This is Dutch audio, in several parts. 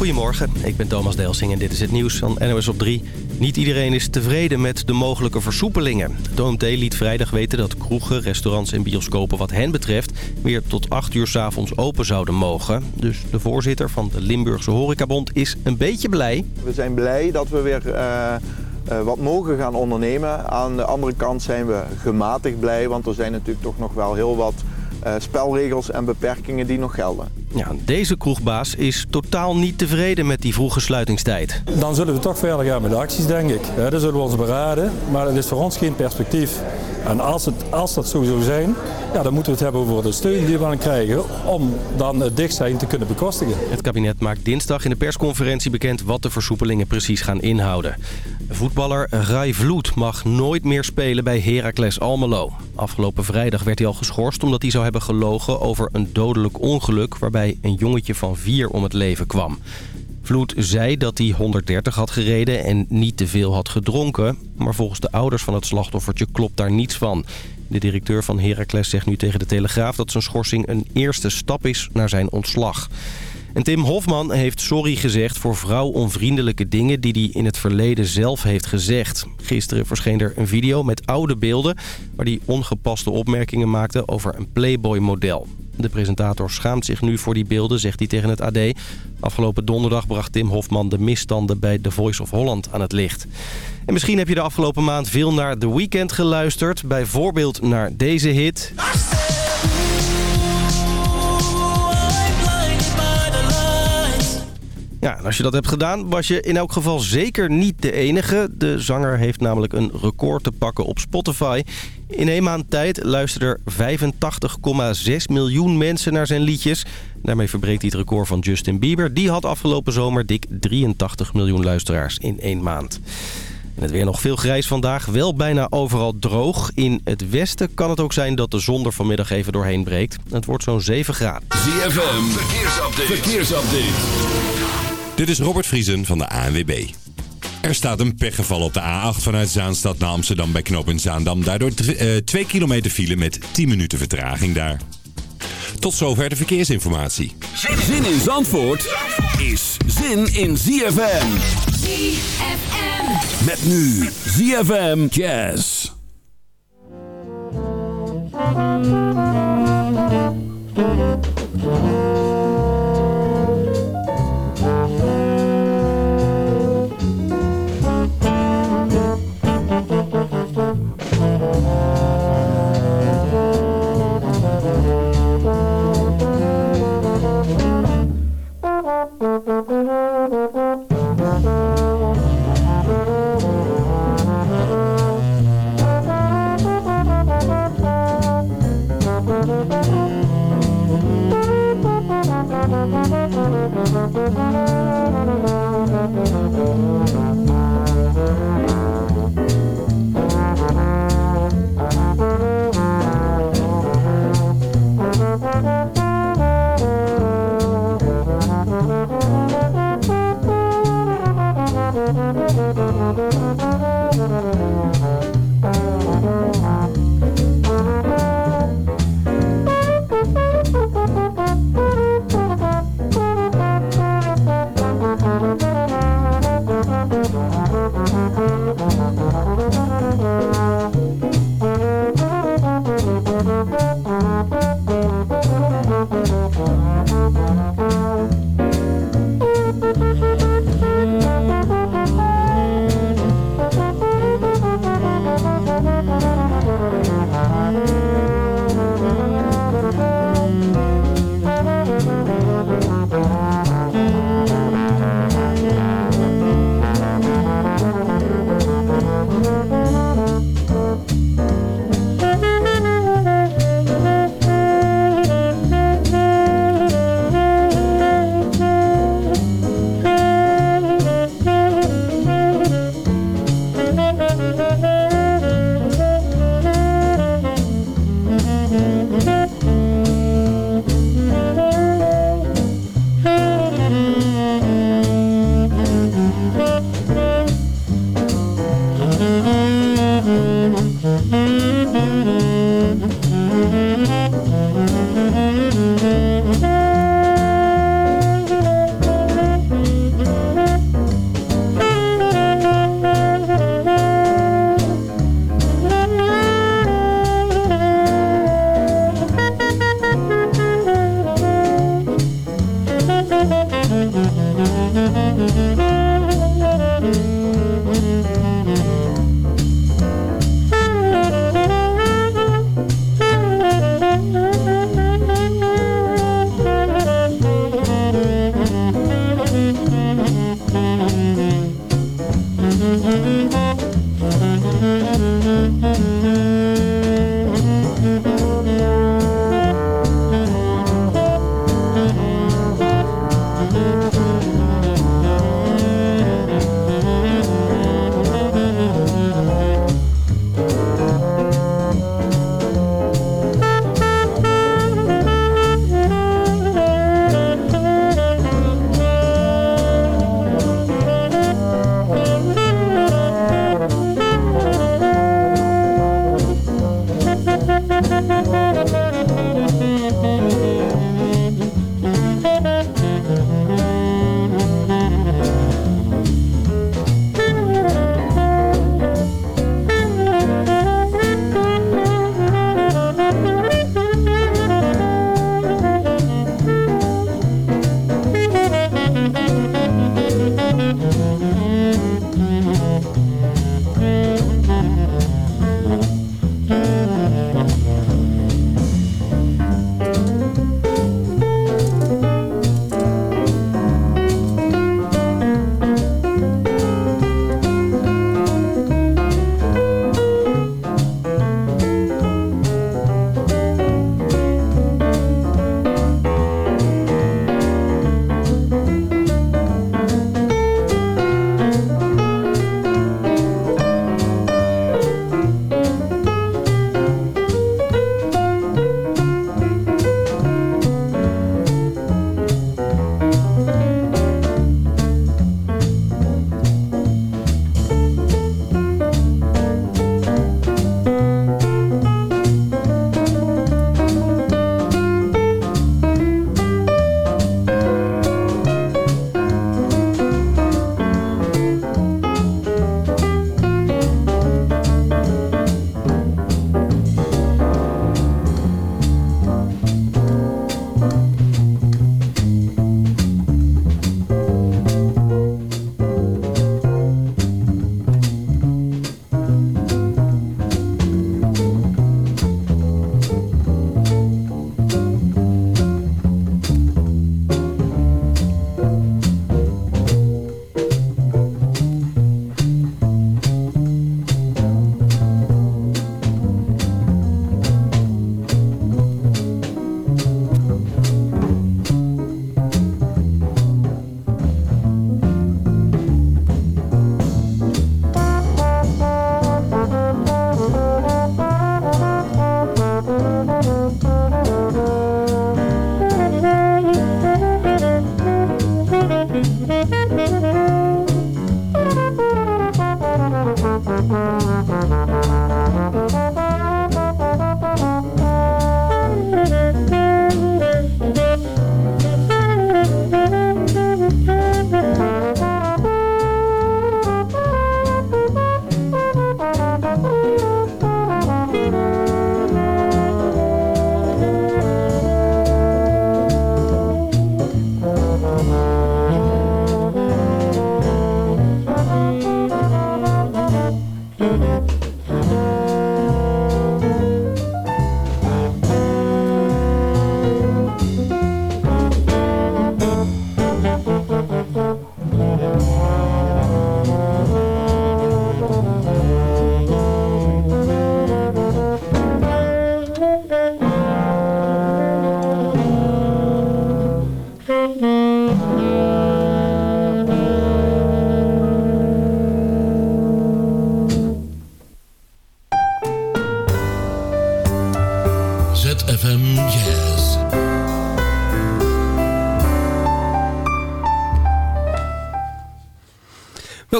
Goedemorgen, ik ben Thomas Delsing en dit is het nieuws van NOS op 3. Niet iedereen is tevreden met de mogelijke versoepelingen. De OMT liet vrijdag weten dat kroegen, restaurants en bioscopen wat hen betreft... weer tot 8 uur s'avonds open zouden mogen. Dus de voorzitter van de Limburgse Horecabond is een beetje blij. We zijn blij dat we weer uh, uh, wat mogen gaan ondernemen. Aan de andere kant zijn we gematigd blij, want er zijn natuurlijk toch nog wel heel wat... Uh, spelregels en beperkingen die nog gelden. Ja, deze kroegbaas is totaal niet tevreden met die vroege sluitingstijd. Dan zullen we toch verder gaan met de acties, denk ik. Ja, dan zullen we ons beraden, maar het is voor ons geen perspectief. En als, het, als dat zo zou zijn, ja, dan moeten we het hebben over de steun die we gaan krijgen... om dan het dicht zijn te kunnen bekostigen. Het kabinet maakt dinsdag in de persconferentie bekend wat de versoepelingen precies gaan inhouden. Voetballer Rai Vloed mag nooit meer spelen bij Heracles Almelo. Afgelopen vrijdag werd hij al geschorst omdat hij zou hebben gelogen over een dodelijk ongeluk... waarbij een jongetje van vier om het leven kwam. Vloed zei dat hij 130 had gereden en niet te veel had gedronken. Maar volgens de ouders van het slachtoffertje klopt daar niets van. De directeur van Heracles zegt nu tegen de Telegraaf dat zijn schorsing een eerste stap is naar zijn ontslag. En Tim Hofman heeft sorry gezegd voor vrouwonvriendelijke dingen die hij in het verleden zelf heeft gezegd. Gisteren verscheen er een video met oude beelden waar hij ongepaste opmerkingen maakte over een Playboy-model. De presentator schaamt zich nu voor die beelden, zegt hij tegen het AD. Afgelopen donderdag bracht Tim Hofman de misstanden bij The Voice of Holland aan het licht. En misschien heb je de afgelopen maand veel naar The Weeknd geluisterd. Bijvoorbeeld naar deze hit. Ja, en als je dat hebt gedaan, was je in elk geval zeker niet de enige. De zanger heeft namelijk een record te pakken op Spotify. In een maand tijd luisterden er 85,6 miljoen mensen naar zijn liedjes. Daarmee verbreekt hij het record van Justin Bieber. Die had afgelopen zomer dik 83 miljoen luisteraars in één maand. En het weer nog veel grijs vandaag, wel bijna overal droog. In het westen kan het ook zijn dat de zon er vanmiddag even doorheen breekt. Het wordt zo'n 7 graden. ZFM, verkeersupdate. verkeersupdate. Dit is Robert Vriesen van de ANWB. Er staat een pechgeval op de A8 vanuit Zaanstad naar Amsterdam bij Knoop in Zaandam. Daardoor 2 eh, kilometer file met 10 minuten vertraging daar. Tot zover de verkeersinformatie. Zin in Zandvoort is zin in ZFM. ZFM. Met nu ZFM Jazz.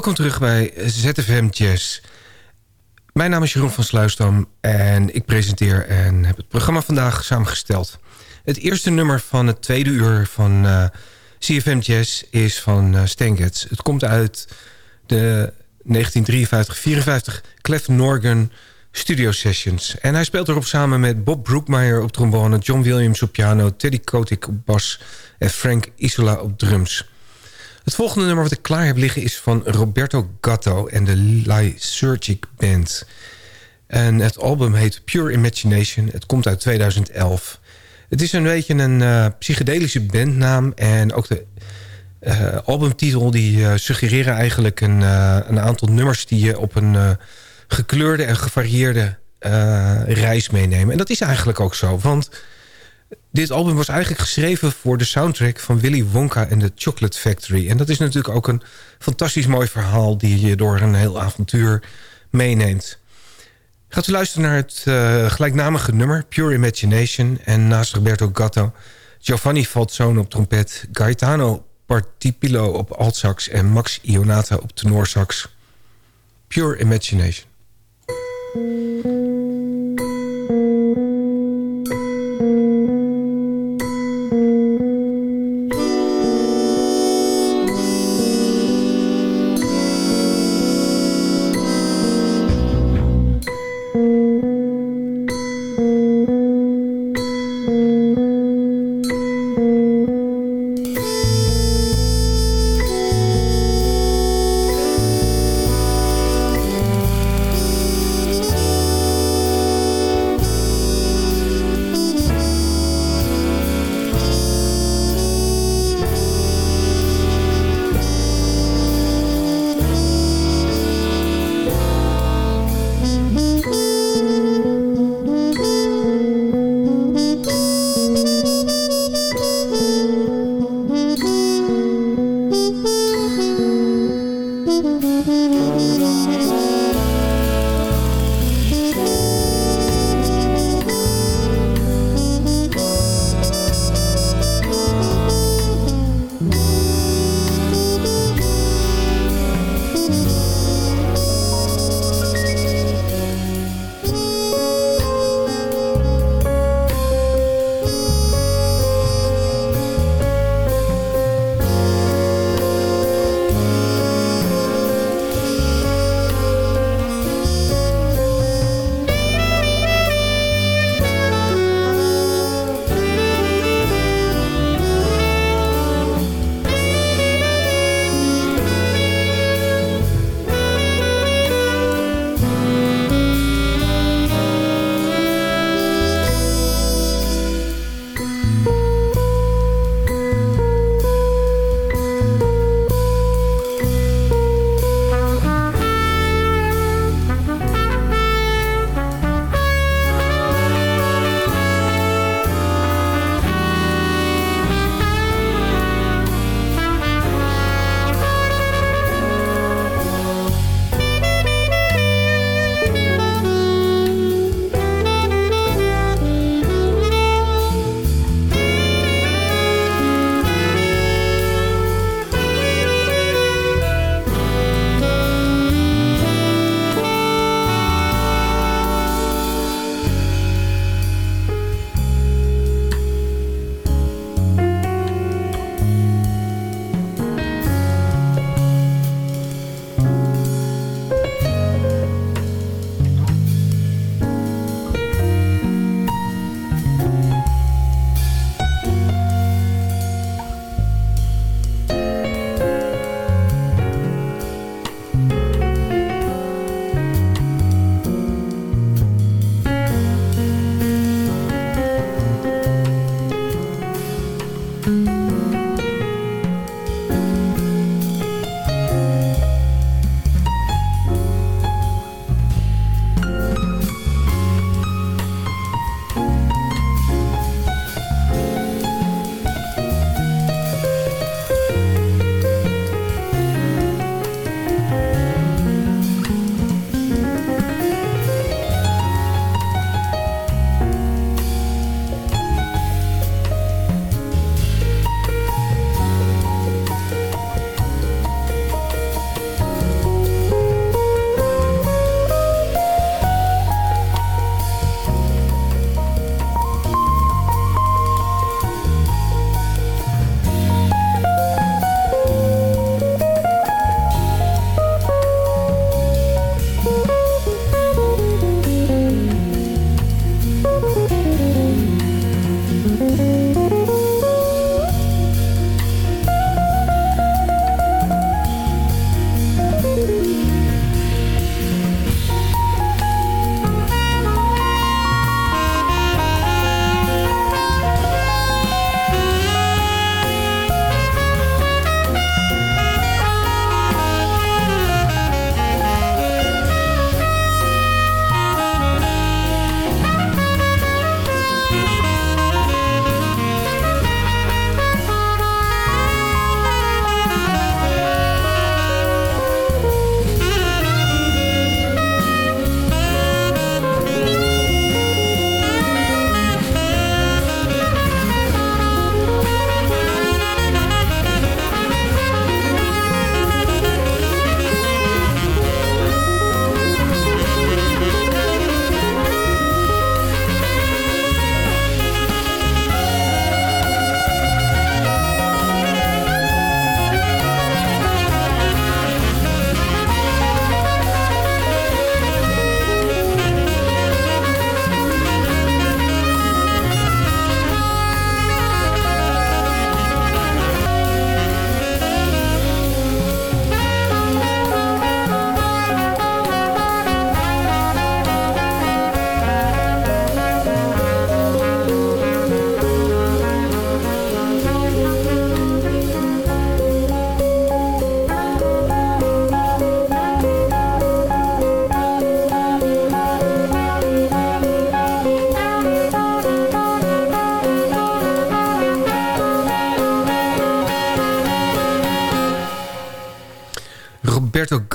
Welkom terug bij ZFM Jazz. Mijn naam is Jeroen van Sluisdam en ik presenteer en heb het programma vandaag samengesteld. Het eerste nummer van het tweede uur van uh, eh, CFM Jazz is van uh, Het komt uit de 1953-54 Clef Norgan studio sessions. En hij speelt erop samen met Bob Brookmeyer op trombone... John Williams op piano, Teddy Kotick op bas... en Frank Isola op drums. Het volgende nummer wat ik klaar heb liggen is van Roberto Gatto... en de Lysergic Band. En het album heet Pure Imagination. Het komt uit 2011. Het is een beetje een uh, psychedelische bandnaam... en ook de uh, albumtitel die uh, suggereren eigenlijk een, een aantal nummers... die je op een gekleurde en gevarieerde reis meenemen. En dat is eigenlijk ook zo, want... Dit album was eigenlijk geschreven voor de soundtrack van Willy Wonka en the Chocolate Factory. En dat is natuurlijk ook een fantastisch mooi verhaal... die je door een heel avontuur meeneemt. Gaat u luisteren naar het uh, gelijknamige nummer, Pure Imagination. En naast Roberto Gatto, Giovanni Falzone op trompet... Gaetano Partipilo op altsax en Max Ionata op tenorsax. Pure Imagination.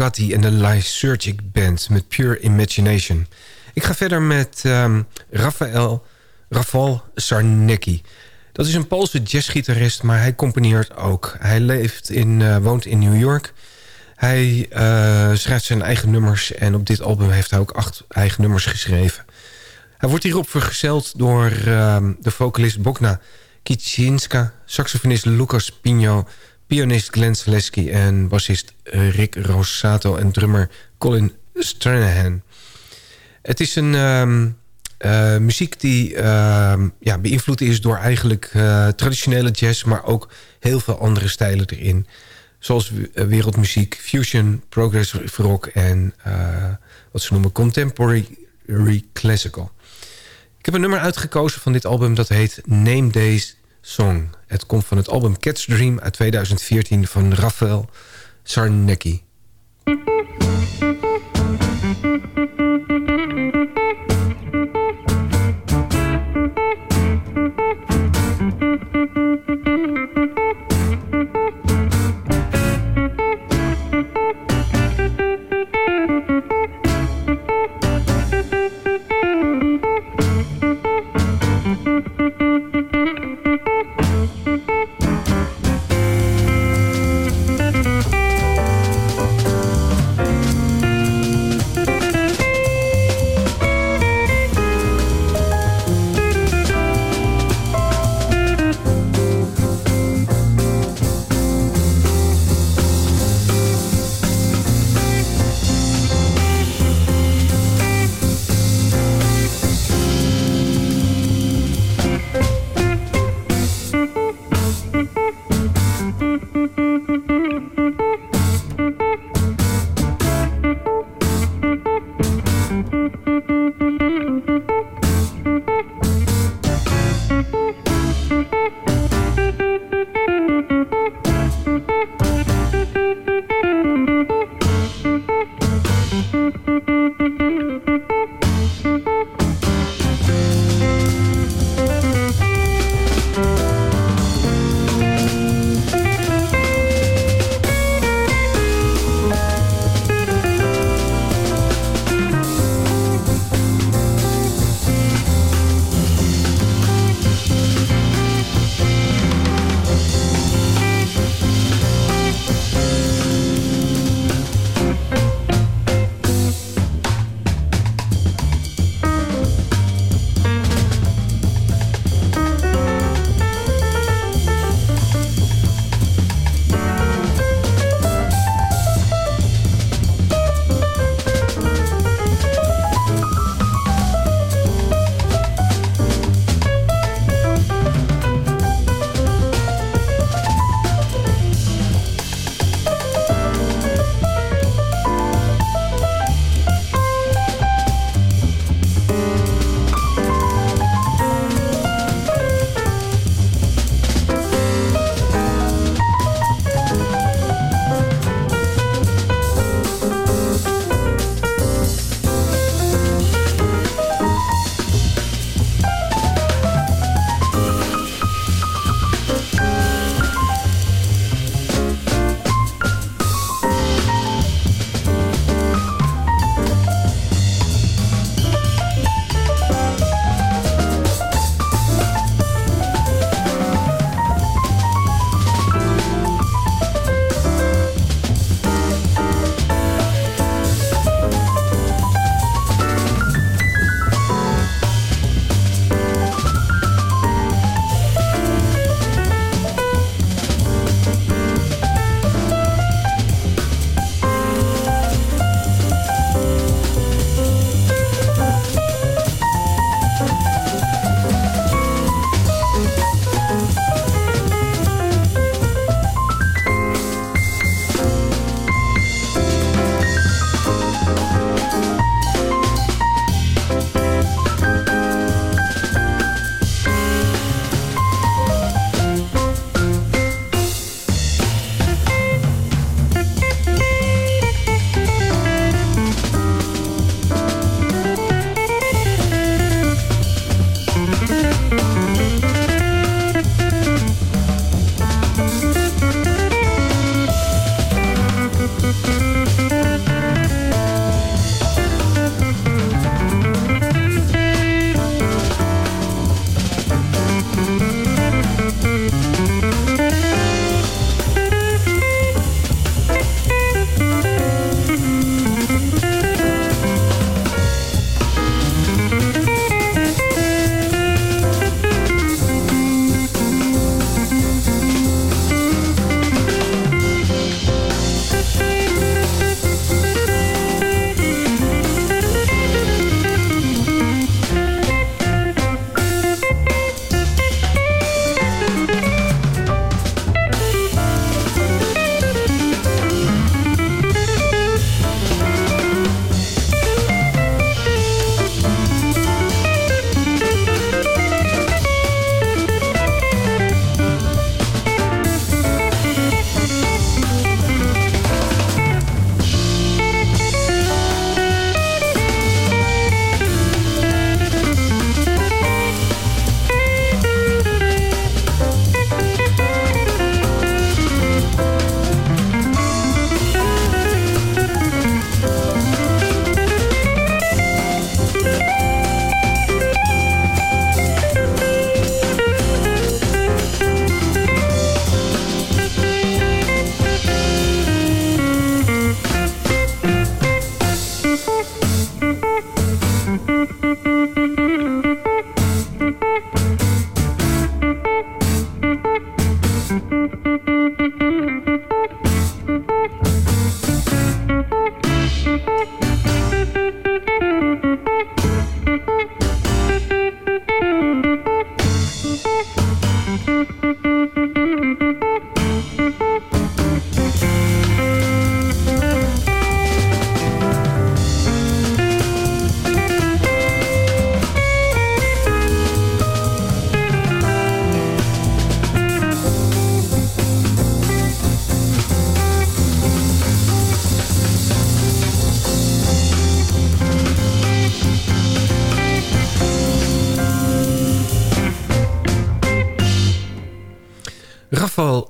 En de Lysergic Band met Pure Imagination. Ik ga verder met um, Rafael, Rafal Sarnecki. Dat is een Poolse jazzgitarist, maar hij componeert ook. Hij leeft in, uh, woont in New York. Hij uh, schrijft zijn eigen nummers en op dit album heeft hij ook acht eigen nummers geschreven. Hij wordt hierop vergezeld door uh, de vocalist Bogna Kichinska, saxofonist Lucas Pino, pianist Glenn Selesky en bassist Rick Rosato en drummer Colin Stranahan. Het is een um, uh, muziek die uh, ja, beïnvloed is door eigenlijk uh, traditionele jazz... maar ook heel veel andere stijlen erin. Zoals wereldmuziek, fusion, progressive rock en wat ze noemen contemporary classical. Ik heb een nummer uitgekozen van dit album dat heet Name Days Song. Het komt van het album Cat's Dream uit 2014 van Rafael Sarnecki.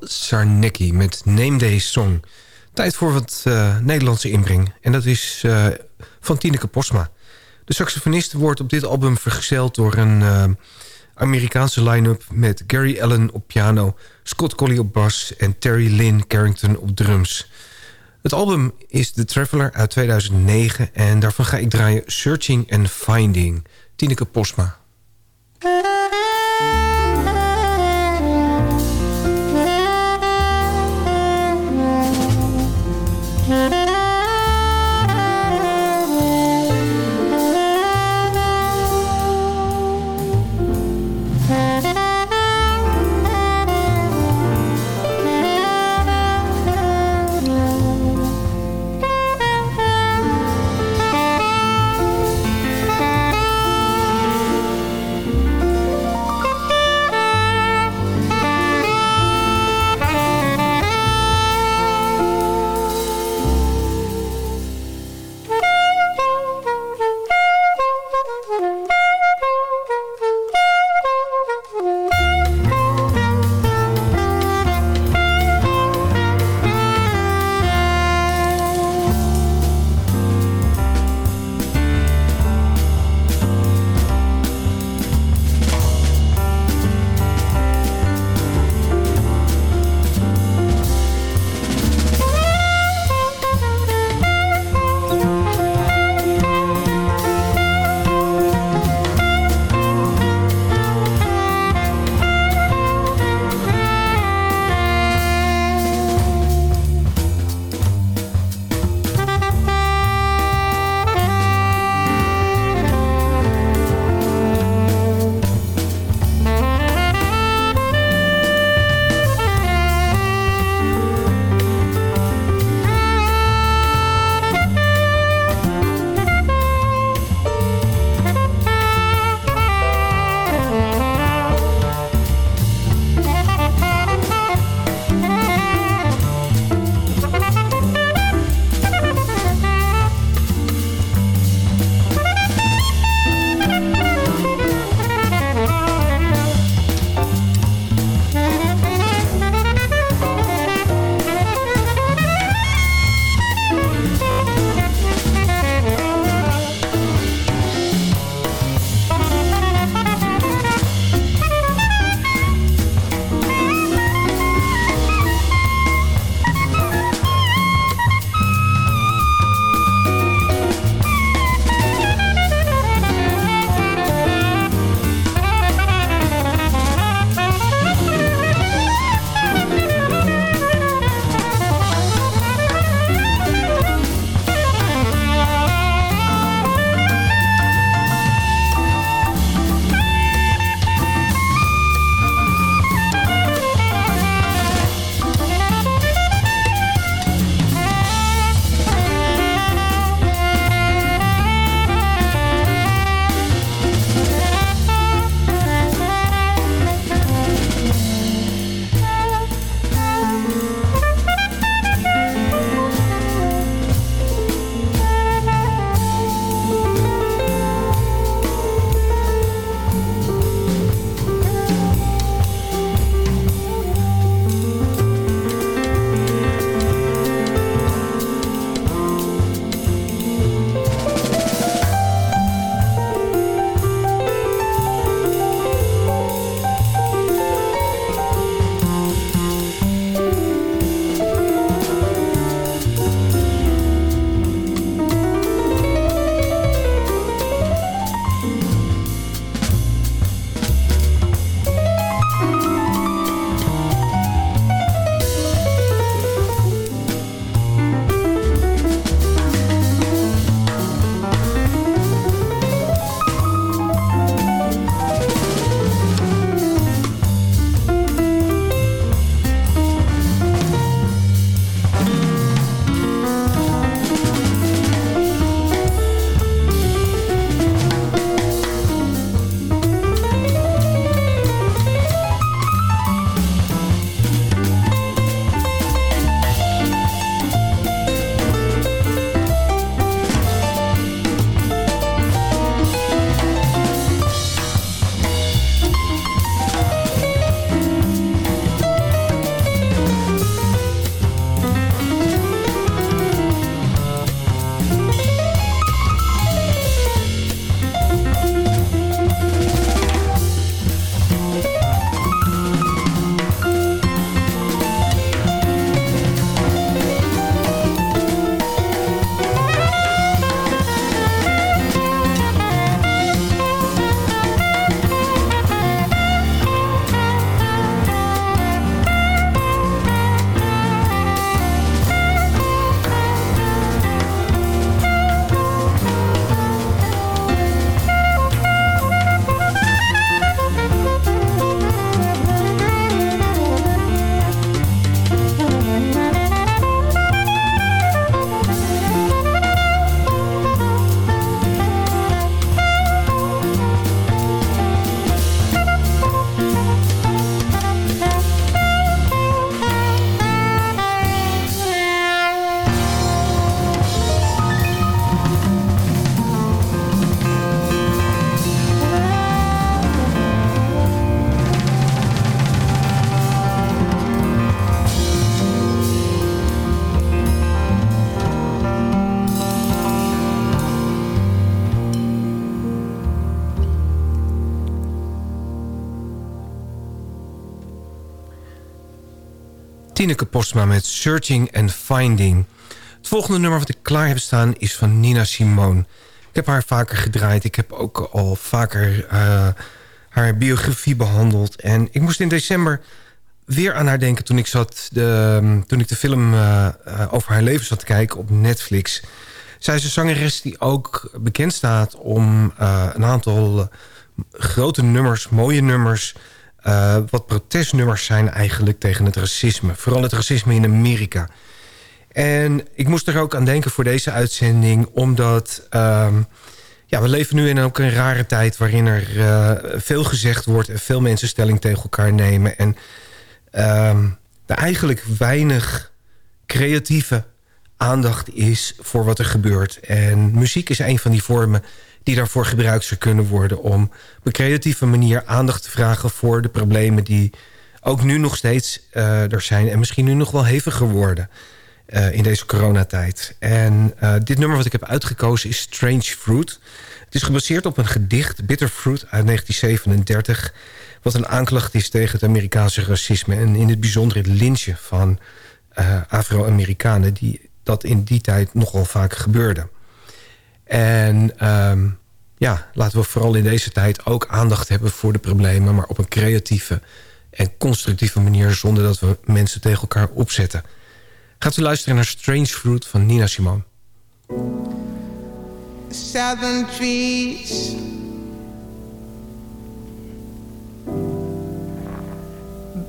Sarnecki met Name Day Song. Tijd voor wat uh, Nederlandse inbreng. En dat is uh, van Tineke Posma. De saxofonist wordt op dit album vergezeld door een uh, Amerikaanse line-up... met Gary Allen op piano, Scott Colley op bas... en Terry Lynn Carrington op drums. Het album is The Traveler uit 2009... en daarvan ga ik draaien Searching and Finding. Tineke Posma. Tineke Postma met Searching and Finding. Het volgende nummer wat ik klaar heb staan is van Nina Simone. Ik heb haar vaker gedraaid. Ik heb ook al vaker uh, haar biografie behandeld. En ik moest in december weer aan haar denken toen ik, zat de, toen ik de film uh, over haar leven zat te kijken op Netflix. Zij is een zangeres die ook bekend staat om een aantal grote nummers, mooie nummers... Uh, wat protestnummers zijn eigenlijk tegen het racisme. Vooral het racisme in Amerika. En ik moest er ook aan denken voor deze uitzending... omdat uh, ja, we leven nu in ook een rare tijd... waarin er uh, veel gezegd wordt en veel mensen stelling tegen elkaar nemen. En ehm, er eigenlijk weinig creatieve aandacht is voor wat er gebeurt. En muziek is een van die vormen die daarvoor gebruikt zou kunnen worden... om op een creatieve manier aandacht te vragen voor de problemen... die ook nu nog steeds uh, er zijn en misschien nu nog wel heviger worden... Uh, in deze coronatijd. En uh, dit nummer wat ik heb uitgekozen is Strange Fruit. Het is gebaseerd op een gedicht, Bitter Fruit, uit 1937... wat een aanklacht is tegen het Amerikaanse racisme... en in het bijzonder het lynchen van Afro-Amerikanen... die dat in die tijd nogal vaak gebeurde. En um, ja, laten we vooral in deze tijd ook aandacht hebben voor de problemen... maar op een creatieve en constructieve manier... zonder dat we mensen tegen elkaar opzetten. Gaat u luisteren naar Strange Fruit van Nina Simone. Southern trees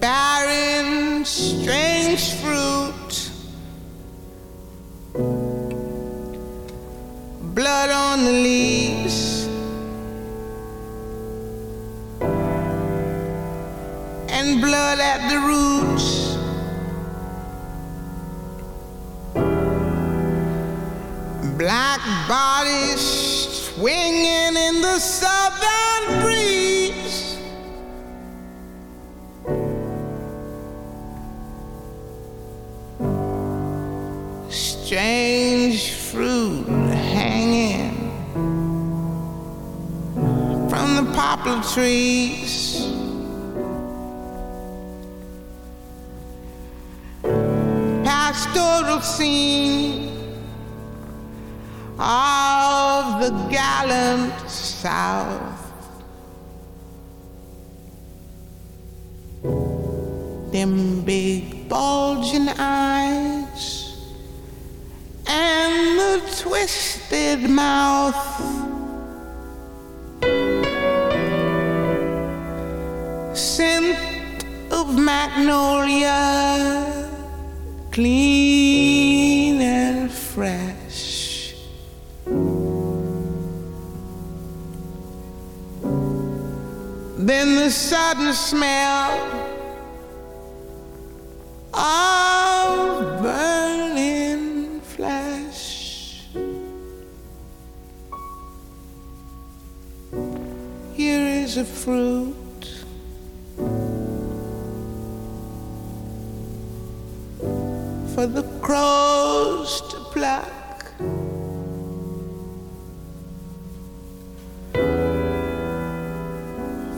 Barren strange fruit blood on the leaves and blood at the roots. Black bodies swinging in the southern breeze. Strange fruit poplar trees. Pastoral scene of the gallant South. Them big bulging eyes and the twisted mouth. Magnolia, clean and fresh. Then the sudden smell of burning flesh. Here is a fruit. Crows to pluck.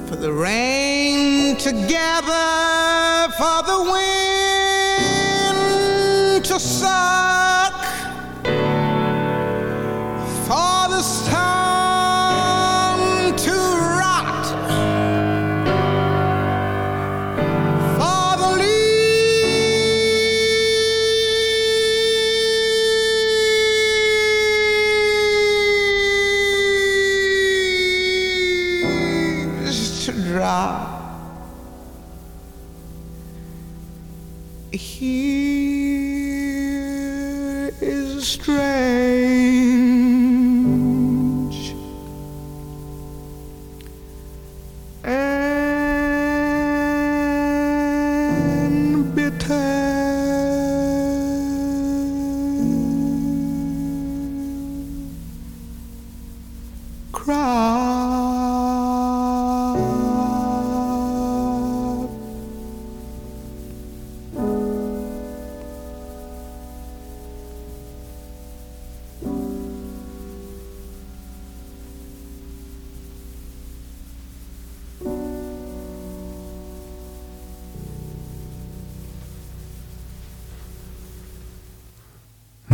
For the rain to gather, for the wind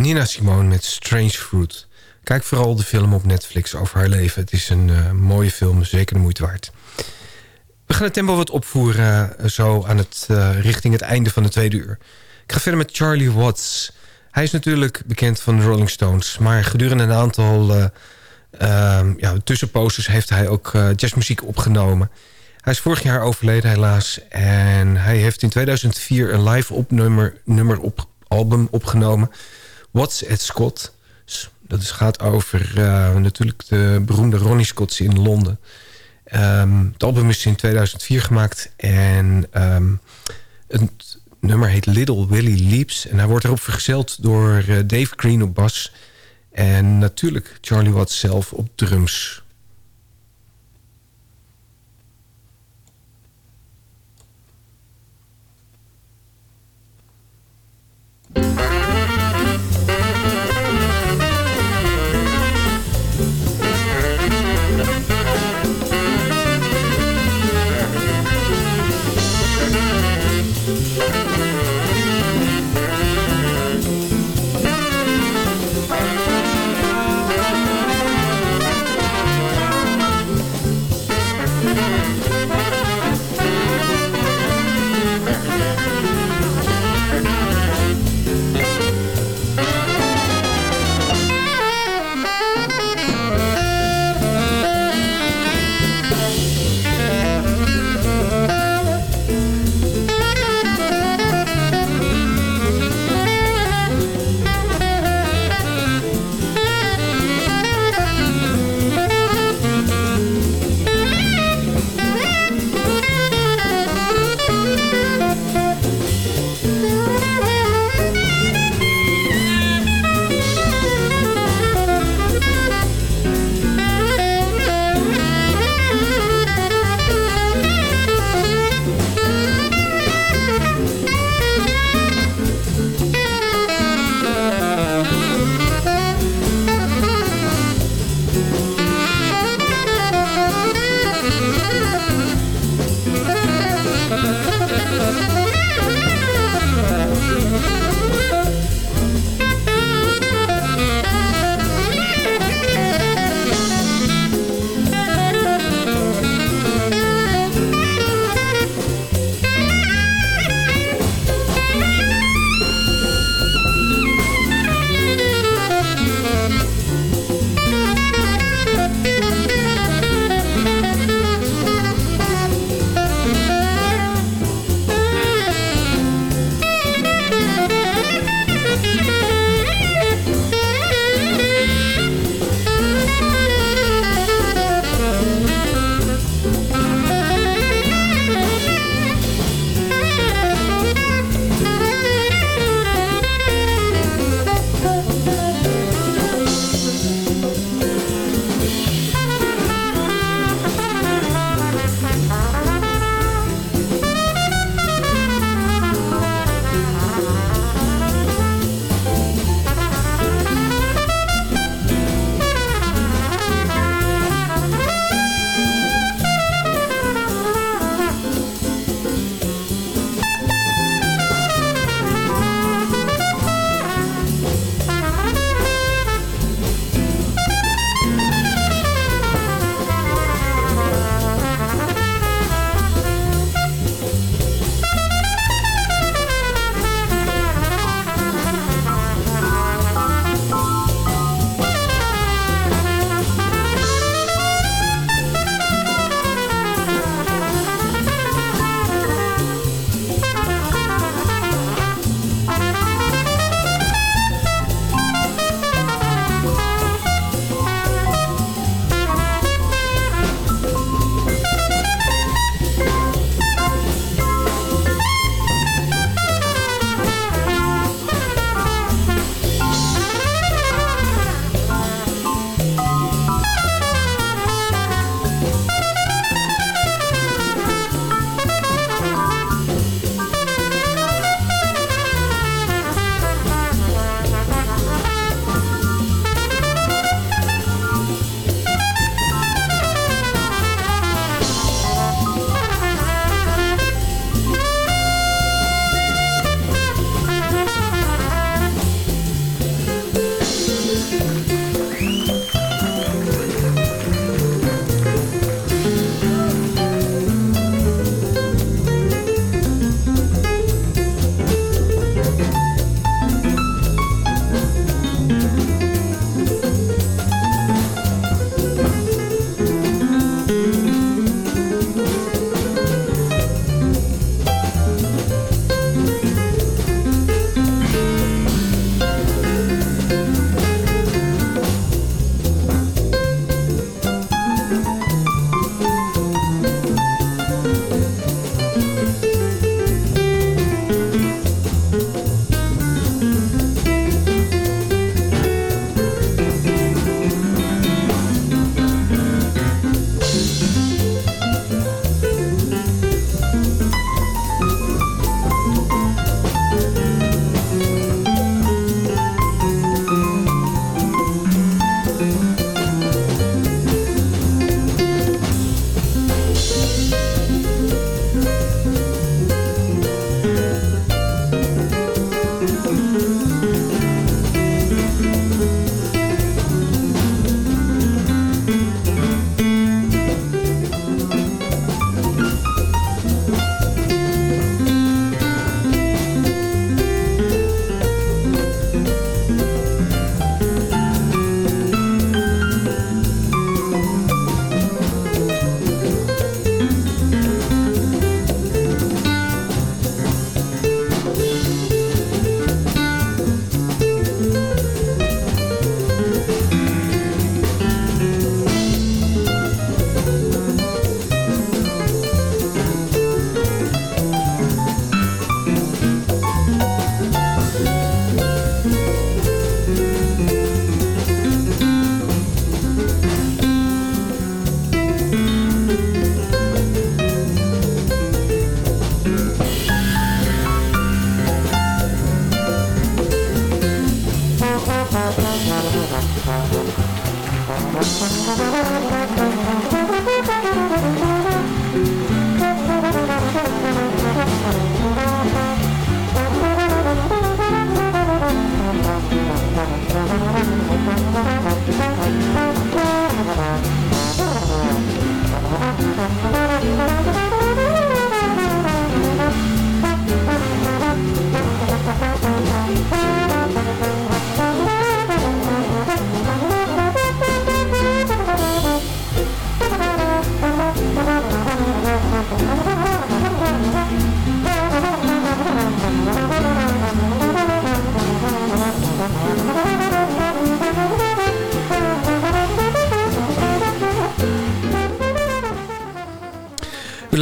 Nina Simone met Strange Fruit. Kijk vooral de film op Netflix over haar leven. Het is een uh, mooie film, zeker de moeite waard. We gaan het tempo wat opvoeren uh, zo aan het, uh, richting het einde van de tweede uur. Ik ga verder met Charlie Watts. Hij is natuurlijk bekend van de Rolling Stones... maar gedurende een aantal ja, tussenposters heeft hij ook jazzmuziek opgenomen... Hij is vorig jaar overleden helaas. En hij heeft in 2004 een live opnummer nummer op album opgenomen. What's at Scott? Dat is, gaat over eh, natuurlijk de beroemde Ronnie Scott's in Londen. Ehm, het album is in 2004 gemaakt en ehm, het nummer heet Little Willy Leaps. En hij wordt erop vergezeld door eh, Dave Green op bas en natuurlijk Charlie Watts zelf op drums.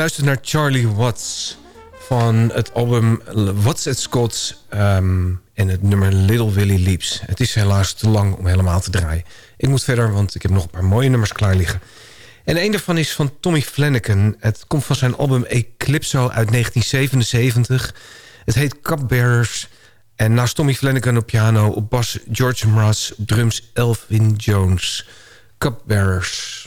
Luistert naar Charlie Watts van het album What's It Scots um, en het nummer Little Willy Leaps. Het is helaas te lang om helemaal te draaien. Ik moet verder, want ik heb nog een paar mooie nummers klaar liggen. En een daarvan is van Tommy Flanagan. Het komt van zijn album Eclipso uit 1977. Het heet Cupbearers. En naast Tommy Flanagan op piano, op bas George Mraz... op drums Elvin Jones. Cupbearers.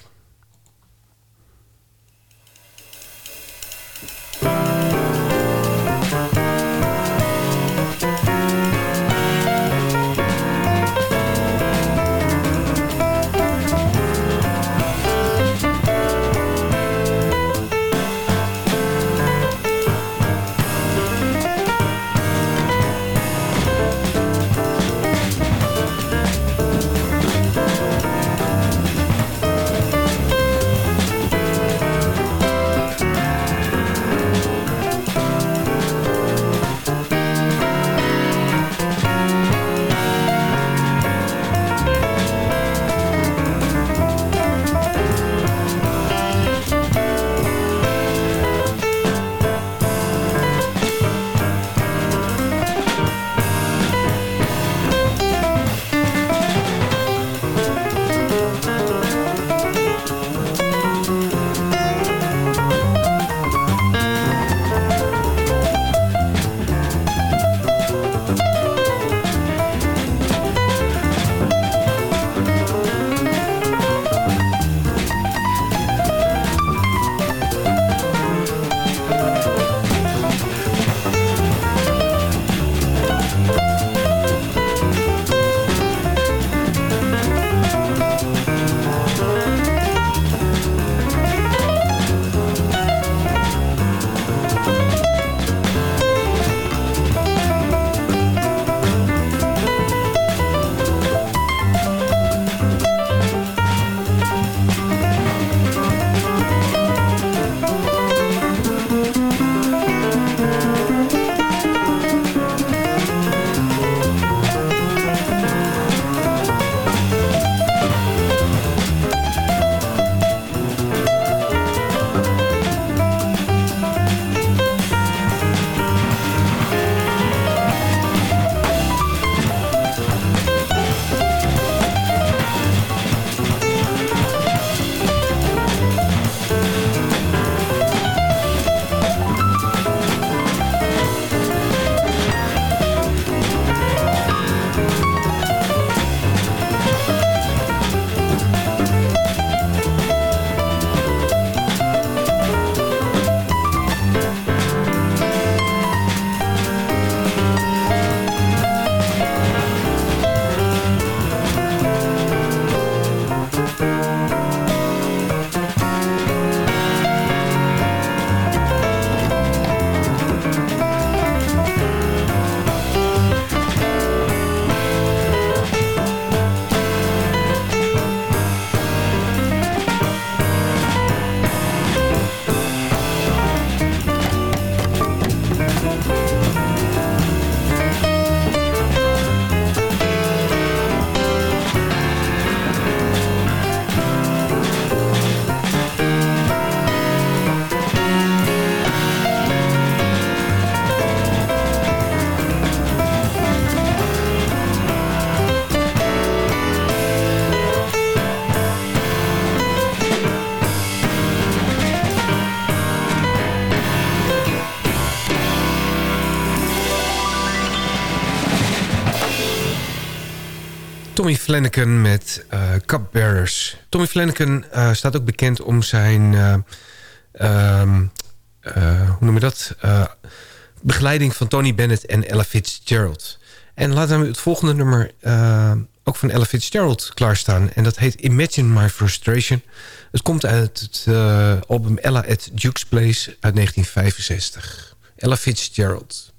Tommy Flanagan met uh, Cupbearers. Tommy Flanagan eh, staat ook bekend om zijn... Eh, ehm, hoe noem je dat? begeleiding van Tony Bennett en Ella Fitzgerald. En laten we het volgende nummer ook van Ella Fitzgerald klaarstaan. En dat heet Imagine My Frustration. Het komt uit het album Ella at Duke's Place uit 1965. Ella Fitzgerald.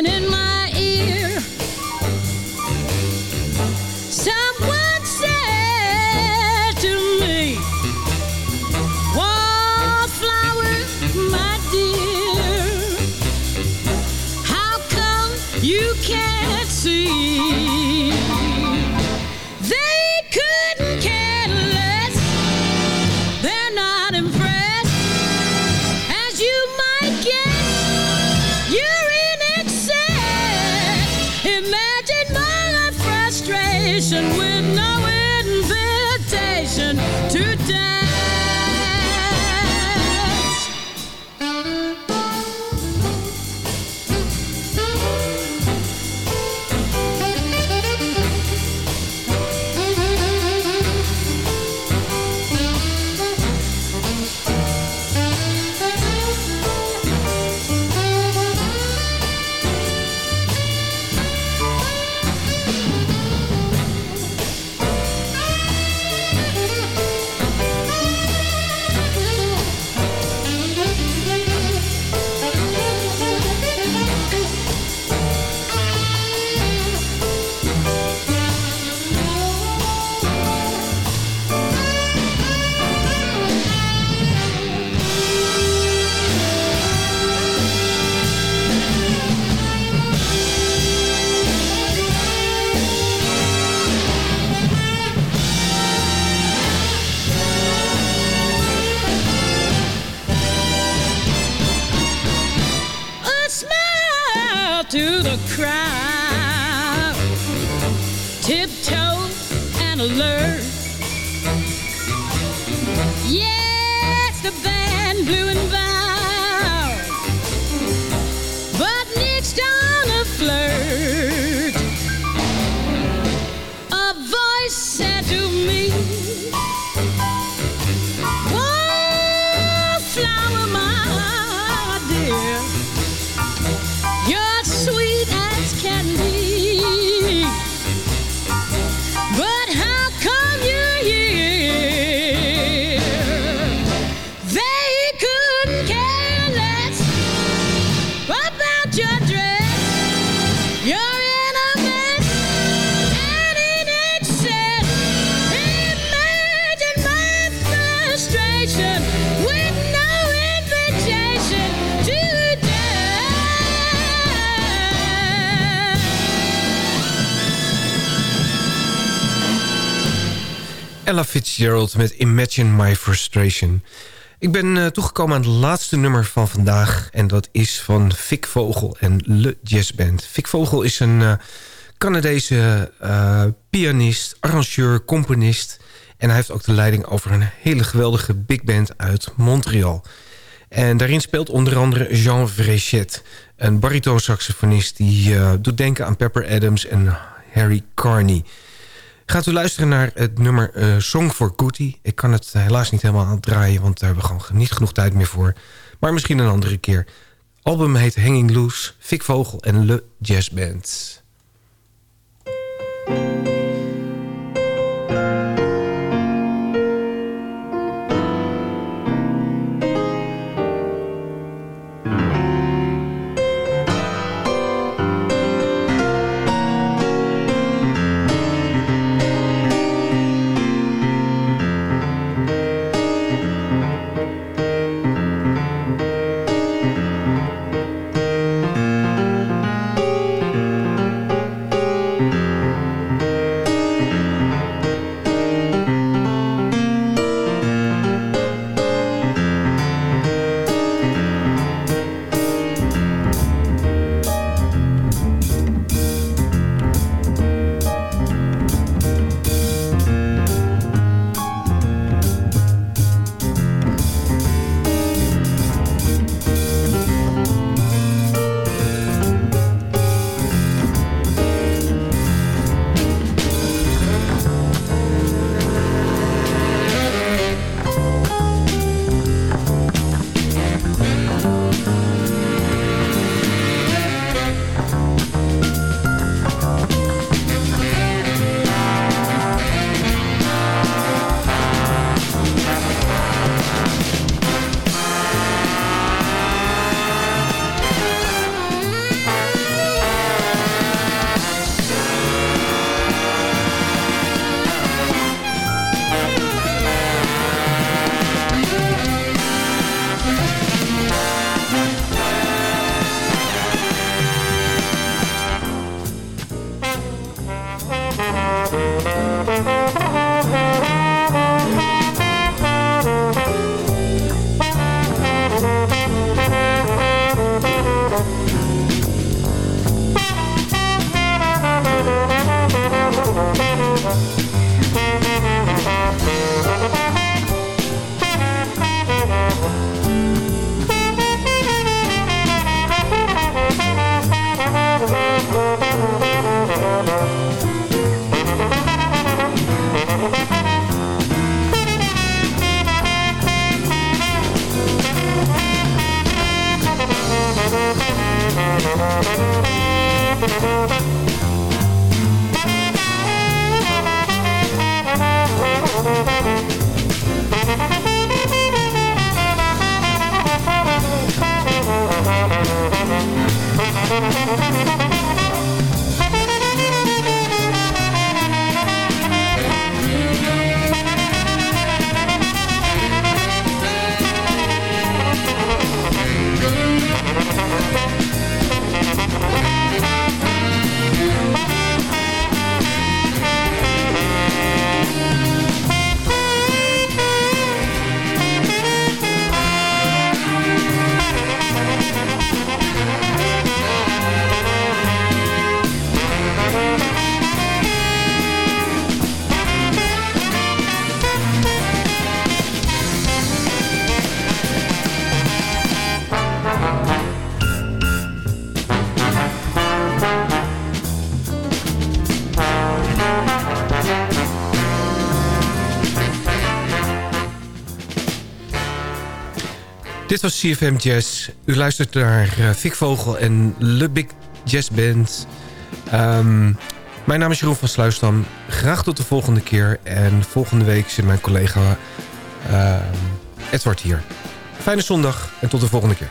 and in my Ella Fitzgerald met Imagine My Frustration. Ik ben uh, toegekomen aan het laatste nummer van vandaag... en dat is van Vic Vogel en Le Jazz Band. Vic Vogel is een uh, Canadese uh, pianist, arrangeur, componist... en hij heeft ook de leiding over een hele geweldige big band uit Montreal. En daarin speelt onder andere Jean Fréchet... een baritonsaxofonist die doet denken aan Pepper Adams en Harry Carney... Gaat u luisteren naar het nummer uh, Song for Goody. Ik kan het helaas niet helemaal aan draaien, want daar hebben we gewoon niet genoeg tijd meer voor. Maar misschien een andere keer. Album heet Hanging Loose, Vic Vogel en Le Jazz Band. Dit was CFM Jazz. U luistert naar uh, Vic Vogel en Le Big Jazz Band. Um, mijn naam is Jeroen van Sluisdam. Graag tot de volgende keer. En volgende week zit mijn collega uh, Edward hier. Fijne zondag en tot de volgende keer.